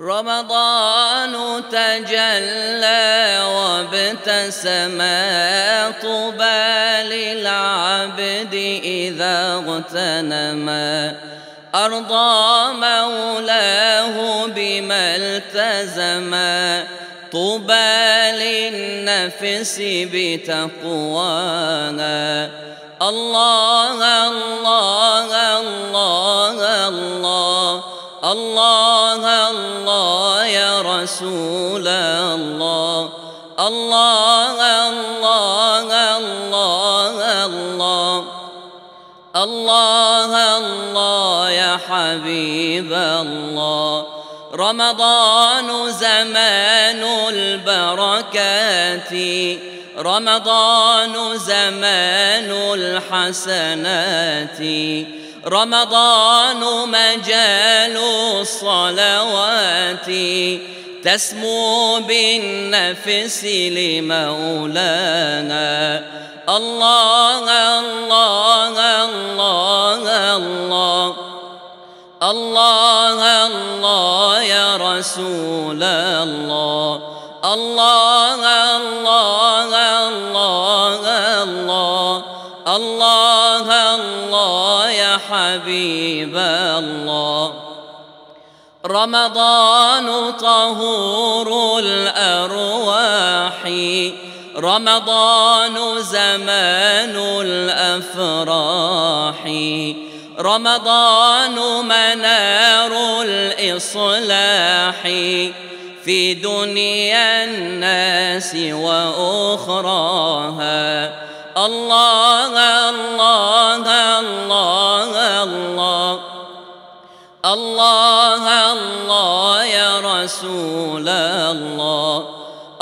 رمضان تجلى وابتسم طوبى للعبد إذا اغتنما. أرضى مولاه بما التزما. طوبى للنفس بتقواها الله الله الله الله الله الله رسول الله. الله الله الله الله. الله الله يا حبيب الله. رمضان زمان البركات. رمضان زمان الحسنات. رمضان مجال الصلوات. تسمو بالنفس لمولانا. الله الله الله الله. الله الله يا رسول الله. الله الله الله الله. الله الله يا حبيب الله. رمضان طهور الأرواح رمضان زمان الأفراح رمضان منار الإصلاح. في دنيا الناس وأخراها الله الله الله الله. الله الله الله يا رسول الله.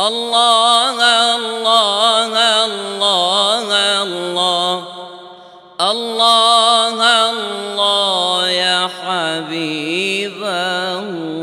الله الله الله الله. الله الله يا حبيب الله.